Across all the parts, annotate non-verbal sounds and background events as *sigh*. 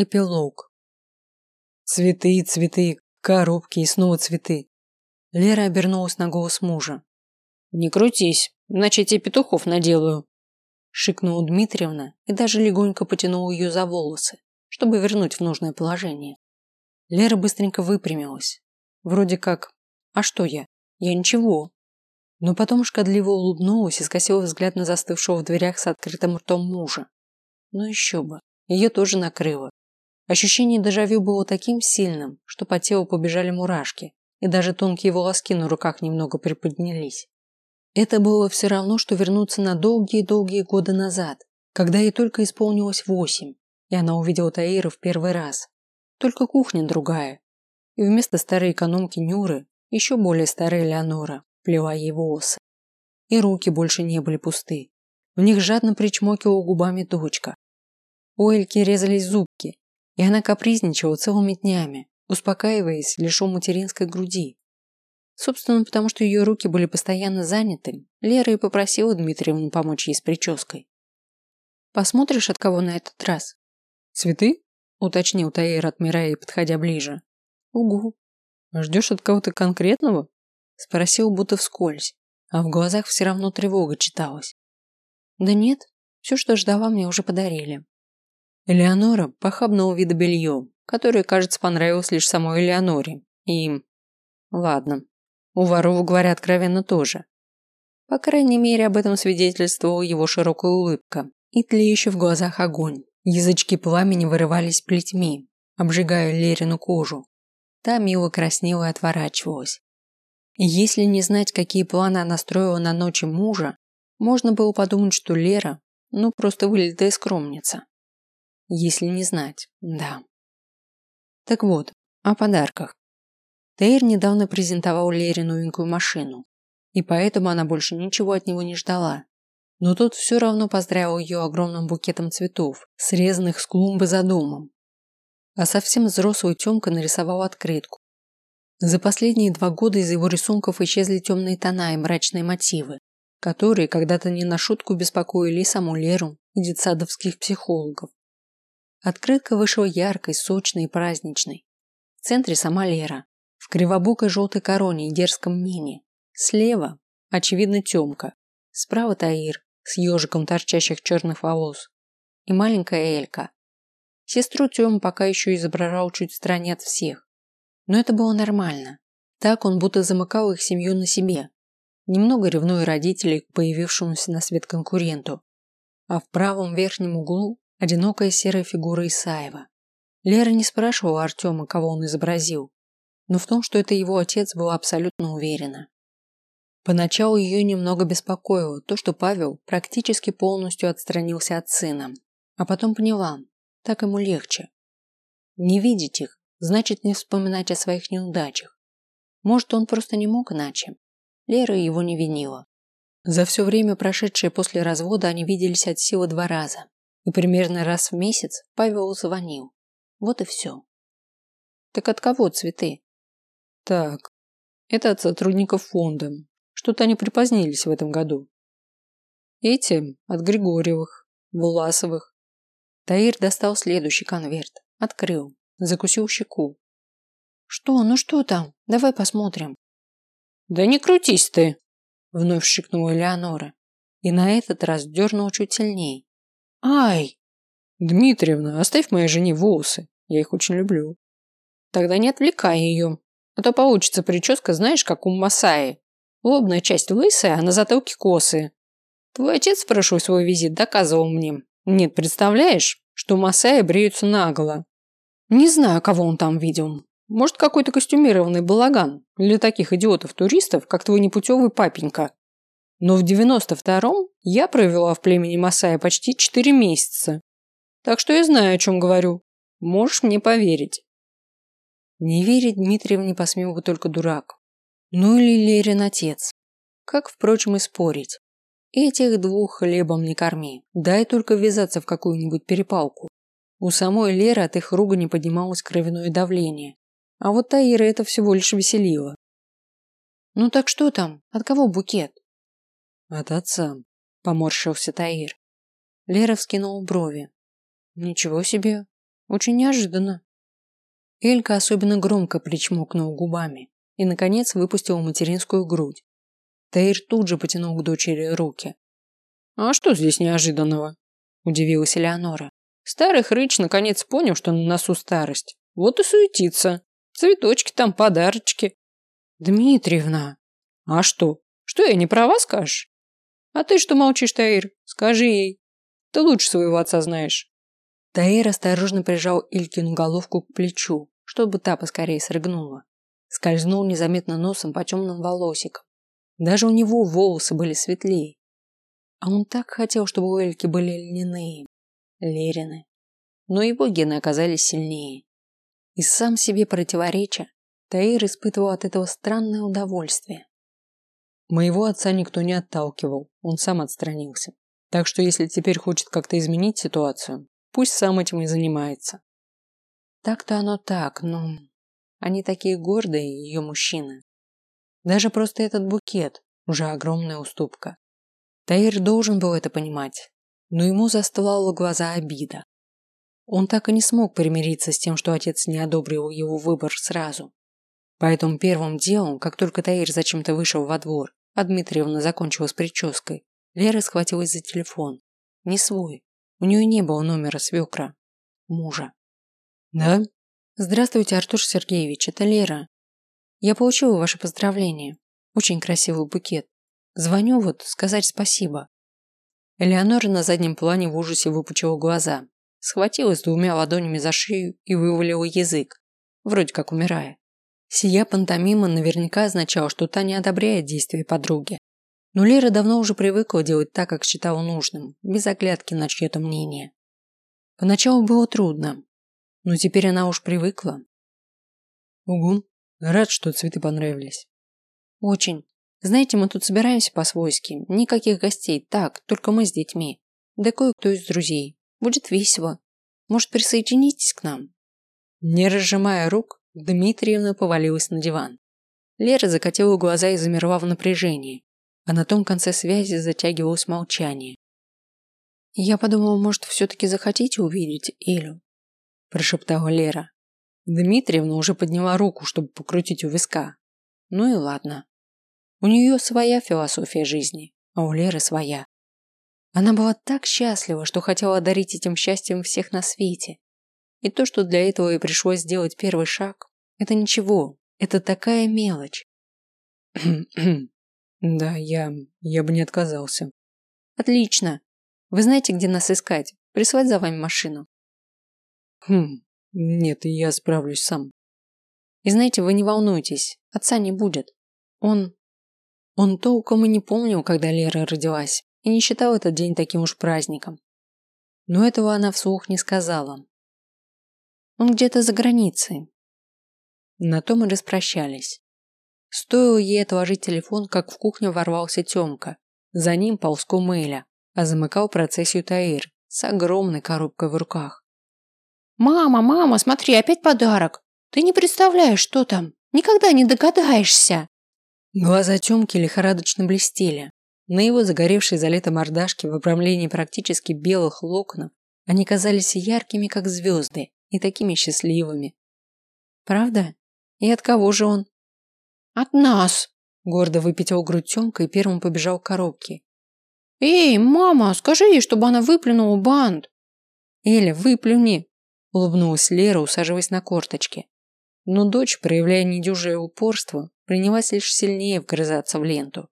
Эпилог. Цветы, цветы, коробки и снова цветы. Лера обернулась на голос мужа. «Не крутись, иначе я тебе петухов наделаю», шикнула Дмитриевна и даже легонько потянула ее за волосы, чтобы вернуть в нужное положение. Лера быстренько выпрямилась. Вроде как «А что я? Я ничего». Но потом шкодливо улыбнулась и скосила взгляд на застывшего в дверях с открытым ртом мужа. Ну еще бы, ее тоже накрыло. Ощущение дежавю было таким сильным, что по телу побежали мурашки, и даже тонкие волоски на руках немного приподнялись. Это было все равно, что вернуться на долгие-долгие годы назад, когда ей только исполнилось восемь, и она увидела Таира в первый раз. Только кухня другая. И вместо старой экономки Нюры еще более старая Леонора плела ей волосы. И руки больше не были пусты. В них жадно причмокивала губами дочка. У Эльки резались зубки, и она капризничала целыми днями, успокаиваясь лишь у материнской груди. Собственно, потому что ее руки были постоянно заняты, Лера и попросила Дмитриевну помочь ей с прической. «Посмотришь, от кого на этот раз?» «Цветы?» – уточнил Таир, отмирая и подходя ближе. «Угу. Ждешь от кого-то конкретного?» – спросил будто вскользь, а в глазах все равно тревога читалась. «Да нет, все, что ждала, мне уже подарили. Элеонора похабного вида белье, которое, кажется, понравилось лишь самой Элеоноре. И... Ладно. У воров, говорят, откровенно тоже. По крайней мере, об этом свидетельствовала его широкая улыбка и тлеющий в глазах огонь. Язычки пламени вырывались плетьми, обжигая Лерину кожу. Та мило краснела и отворачивалась. Если не знать, какие планы она строила на ночи мужа, можно было подумать, что Лера, ну, просто вылитая скромница. Если не знать, да. Так вот, о подарках. Тейр недавно презентовал Лере новенькую машину, и поэтому она больше ничего от него не ждала. Но тот все равно поздравил ее огромным букетом цветов, срезанных с клумбы за домом. А совсем взрослый Тёмка нарисовал открытку. За последние два года из его рисунков исчезли темные тона и мрачные мотивы, которые когда-то не на шутку беспокоили и саму Леру, и детсадовских психологов. Открытка вышла яркой, сочной и праздничной. В центре сама Лера, в кривобокой желтой короне и дерзком мини. Слева, очевидно, Темка. Справа Таир с ежиком торчащих черных волос. И маленькая Элька. Сестру Тём пока еще изображал чуть в стороне от всех. Но это было нормально. Так он будто замыкал их семью на себе. Немного ревнуя родителей к появившемуся на свет конкуренту. А в правом верхнем углу Одинокая серая фигура Исаева. Лера не спрашивала Артема, кого он изобразил, но в том, что это его отец, была абсолютно уверена. Поначалу ее немного беспокоило то, что Павел практически полностью отстранился от сына, а потом поняла, так ему легче. Не видеть их значит не вспоминать о своих неудачах. Может, он просто не мог иначе. Лера его не винила. За все время, прошедшее после развода, они виделись от силы два раза и примерно раз в месяц Павел звонил. Вот и все. Так от кого цветы? Так, это от сотрудников фонда. Что-то они припозднились в этом году. Эти от Григорьевых, Власовых. Таир достал следующий конверт, открыл, закусил щеку. Что, ну что там? Давай посмотрим. Да не крутись ты, вновь шикнула Леонора. И на этот раз дернул чуть сильней. Ай! Дмитриевна, оставь моей жене волосы. Я их очень люблю. Тогда не отвлекай ее. А то получится прическа, знаешь, как у Масаи. Лобная часть лысая, а на затылке косы. Твой отец в прошлый свой визит доказывал мне. Нет, представляешь, что Масаи бреются наголо. Не знаю, кого он там видел. Может, какой-то костюмированный балаган для таких идиотов-туристов, как твой непутевый папенька. Но в 92-м я провела в племени Масая почти 4 месяца. Так что я знаю, о чем говорю. Можешь мне поверить. Не верить Дмитриев не посмел бы только дурак. Ну или Лерин отец. Как, впрочем, и спорить. Этих двух хлебом не корми. Дай только ввязаться в какую-нибудь перепалку. У самой Леры от их руга не поднималось кровяное давление. А вот Таира это всего лишь веселило. Ну так что там? От кого букет? От отца, поморщился Таир. Лера вскинул брови. Ничего себе. Очень неожиданно. Элька особенно громко причмокнула губами и, наконец, выпустила материнскую грудь. Таир тут же потянул к дочери руки. «А что здесь неожиданного?» – удивилась Элеонора. «Старый хрыч наконец понял, что на носу старость. Вот и суетится. Цветочки там, подарочки». «Дмитриевна!» «А что? Что я не права скажешь?» «А ты что молчишь, Таир? Скажи ей. Ты лучше своего отца знаешь». Таир осторожно прижал Илькину головку к плечу, чтобы та поскорее срыгнула. Скользнул незаметно носом по темным волосикам. Даже у него волосы были светлее. А он так хотел, чтобы у Эльки были льняные, лерины. Но его гены оказались сильнее. И сам себе противореча, Таир испытывал от этого странное удовольствие. Моего отца никто не отталкивал, он сам отстранился. Так что если теперь хочет как-то изменить ситуацию, пусть сам этим и занимается. Так-то оно так, но они такие гордые, ее мужчины. Даже просто этот букет уже огромная уступка. Таир должен был это понимать, но ему застлала глаза обида. Он так и не смог примириться с тем, что отец не одобрил его выбор сразу. Поэтому первым делом, как только Таир зачем-то вышел во двор, а Дмитриевна закончила с прической, Лера схватилась за телефон. Не свой. У нее не было номера свекра. Мужа. Да? Здравствуйте, Артур Сергеевич, это Лера. Я получила ваше поздравление. Очень красивый букет. Звоню вот сказать спасибо. Элеонора на заднем плане в ужасе выпучила глаза, схватилась двумя ладонями за шею и вывалила язык, вроде как умирая. Сия пантомима наверняка означала, что та не одобряет действия подруги. Но Лера давно уже привыкла делать так, как считала нужным, без оглядки на чье-то мнение. Поначалу было трудно, но теперь она уж привыкла. Угу, рад, что цветы понравились. Очень. Знаете, мы тут собираемся по-свойски. Никаких гостей. Так, только мы с детьми. Да кое-кто из друзей. Будет весело. Может, присоединитесь к нам?» Не разжимая рук, Дмитриевна повалилась на диван. Лера закатила глаза и замерла в напряжении, а на том конце связи затягивалось молчание. «Я подумала, может, все-таки захотите увидеть Элю?» – прошептала Лера. Дмитриевна уже подняла руку, чтобы покрутить у виска. Ну и ладно. У нее своя философия жизни, а у Леры своя. Она была так счастлива, что хотела одарить этим счастьем всех на свете. И то, что для этого ей пришлось сделать первый шаг, это ничего, это такая мелочь. *clears throat* да, я... я бы не отказался. Отлично. Вы знаете, где нас искать? Прислать за вами машину? Хм, нет, я справлюсь сам. И знаете, вы не волнуйтесь, отца не будет. Он он толком и не помнил, когда Лера родилась, и не считал этот день таким уж праздником. Но этого она вслух не сказала. Он где-то за границей. На том и распрощались. Стоило ей отложить телефон, как в кухню ворвался Тёмка. За ним ползком Эля, а замыкал процессию Таир с огромной коробкой в руках. «Мама, мама, смотри, опять подарок! Ты не представляешь, что там! Никогда не догадаешься!» Глаза Тёмки лихорадочно блестели. На его загоревшей за лето мордашке в обрамлении практически белых локонов они казались яркими, как звезды, и такими счастливыми. «Правда? И от кого же он?» «От нас!» Гордо выпятил грудь Тёмка и первым побежал к коробке. «Эй, мама, скажи ей, чтобы она выплюнула бант!» «Эля, выплюни!» Улыбнулась Лера, усаживаясь на корточки. Но дочь, проявляя недюжее упорство, принялась лишь сильнее вгрызаться в ленту.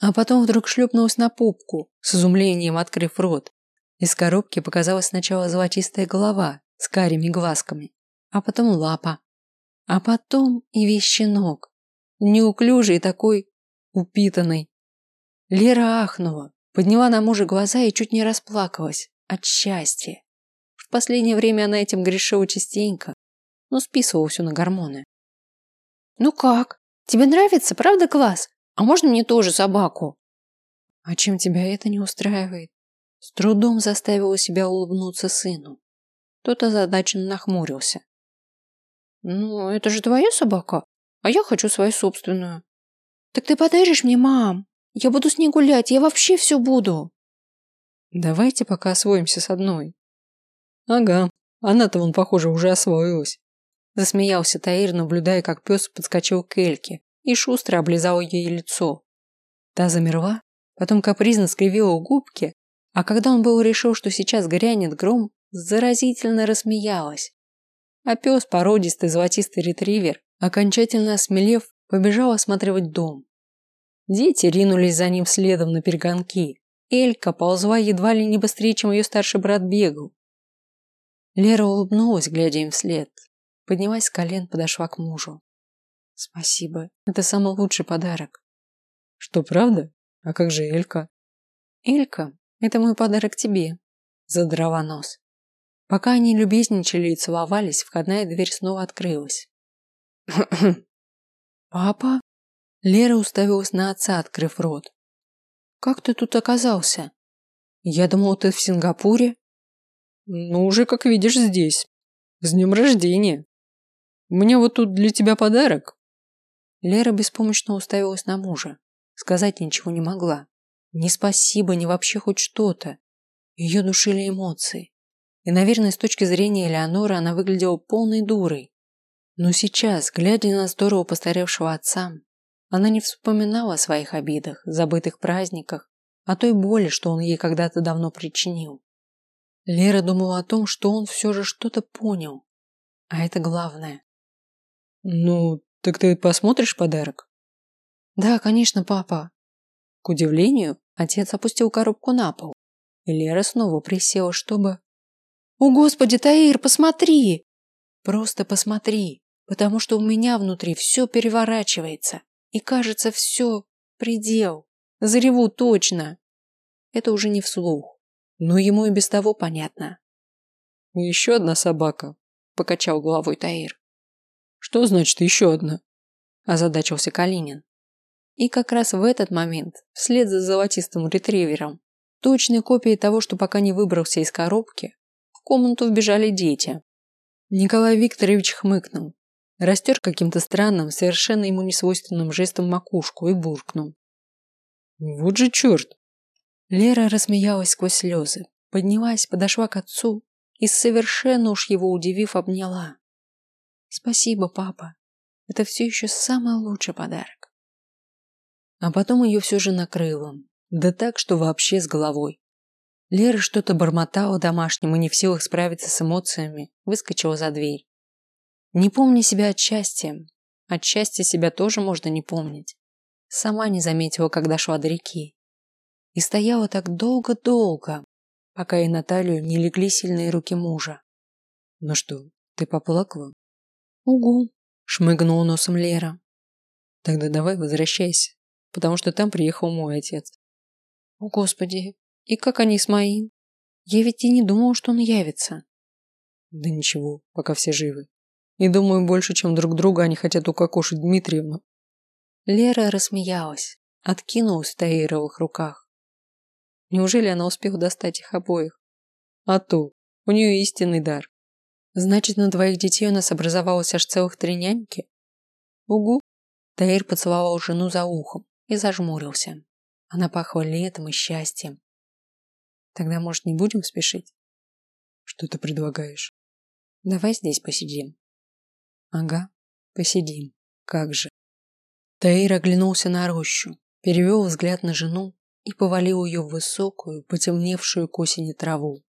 А потом вдруг шлепнулась на попку, с изумлением открыв рот. Из коробки показалась сначала золотистая голова с карими глазками, а потом лапа. А потом и весь щенок. Неуклюжий такой, упитанный. Лера ахнула, подняла на мужа глаза и чуть не расплакалась от счастья. В последнее время она этим грешила частенько, но списывала все на гормоны. «Ну как?» Тебе нравится, правда, класс? А можно мне тоже собаку? А чем тебя это не устраивает? С трудом заставила себя улыбнуться сыну. Тот озадаченно нахмурился. Ну, это же твоя собака, а я хочу свою собственную. Так ты подаришь мне, мам? Я буду с ней гулять, я вообще все буду. Давайте пока освоимся с одной. Ага, Она-то, вон, похоже, уже освоилась. Засмеялся Таир, наблюдая, как пес подскочил к Эльке и шустро облизал ей лицо. Та замерла, потом капризно скривила губки, а когда он был решил, что сейчас грянет гром, заразительно рассмеялась. А пес, породистый золотистый ретривер, окончательно осмелев, побежал осматривать дом. Дети ринулись за ним следом на перегонки. Элька ползла едва ли не быстрее, чем ее старший брат бегал. Лера улыбнулась, глядя им вслед. Поднялась с колен, подошла к мужу. Спасибо. Это самый лучший подарок. Что, правда? А как же Элька? Элька, это мой подарок тебе. Задрала нос. Пока они любезничали и целовались, входная дверь снова открылась. *clears throat* «Папа?» Лера уставилась на отца, открыв рот. «Как ты тут оказался? Я думал, ты в Сингапуре?» «Ну, уже, как видишь, здесь. С днем рождения. Мне вот тут для тебя подарок». Лера беспомощно уставилась на мужа. Сказать ничего не могла. Ни спасибо, ни вообще хоть что-то. Ее душили эмоции. И, наверное, с точки зрения Элеонора она выглядела полной дурой. Но сейчас, глядя на здорово постаревшего отца, она не вспоминала о своих обидах, забытых праздниках, о той боли, что он ей когда-то давно причинил. Лера думала о том, что он все же что-то понял. А это главное. «Ну, так ты посмотришь подарок?» «Да, конечно, папа». К удивлению, отец опустил коробку на пол. И Лера снова присела, чтобы... «О, Господи, Таир, посмотри!» «Просто посмотри, потому что у меня внутри все переворачивается. И кажется, все, предел. Зареву точно. Это уже не вслух. Но ему и без того понятно. Еще одна собака, покачал головой Таир. Что значит еще одна? Озадачился Калинин. И как раз в этот момент, вслед за золотистым ретривером, точной копией того, что пока не выбрался из коробки, комнату вбежали дети. Николай Викторович хмыкнул, Растер каким-то странным, совершенно ему несвойственным жестом макушку и буркнул. «Вот же черт!» Лера рассмеялась сквозь слезы, поднялась, подошла к отцу и, совершенно уж его удивив, обняла. «Спасибо, папа. Это все еще самый лучший подарок». А потом ее все же накрыло. Да так, что вообще с головой. Лера что-то бормотала домашнему, не в силах справиться с эмоциями, выскочила за дверь. Не помни себя от счастья. От счастья себя тоже можно не помнить. Сама не заметила, когда шла до реки. И стояла так долго-долго, пока и на талию не легли сильные руки мужа. Ну что, ты поплакала? Угу, шмыгнула носом Лера. Тогда давай возвращайся, потому что там приехал мой отец. О, Господи, и как они с моим? Я ведь и не думала, что он явится. Да ничего, пока все живы. И думаю, больше, чем друг друга они хотят укокошить Дмитриевну. Лера рассмеялась, откинулась в Таировых руках. Неужели она успела достать их обоих? А то, у нее истинный дар. Значит, на двоих детей у нас образовалось аж целых три няньки? Угу. Таир поцеловал жену за ухом и зажмурился. Она пахла летом и счастьем. Тогда, может, не будем спешить? Что ты предлагаешь? Давай здесь посидим. Ага, посидим. Как же. Таир оглянулся на рощу, перевел взгляд на жену и повалил ее в высокую, потемневшую к осени траву.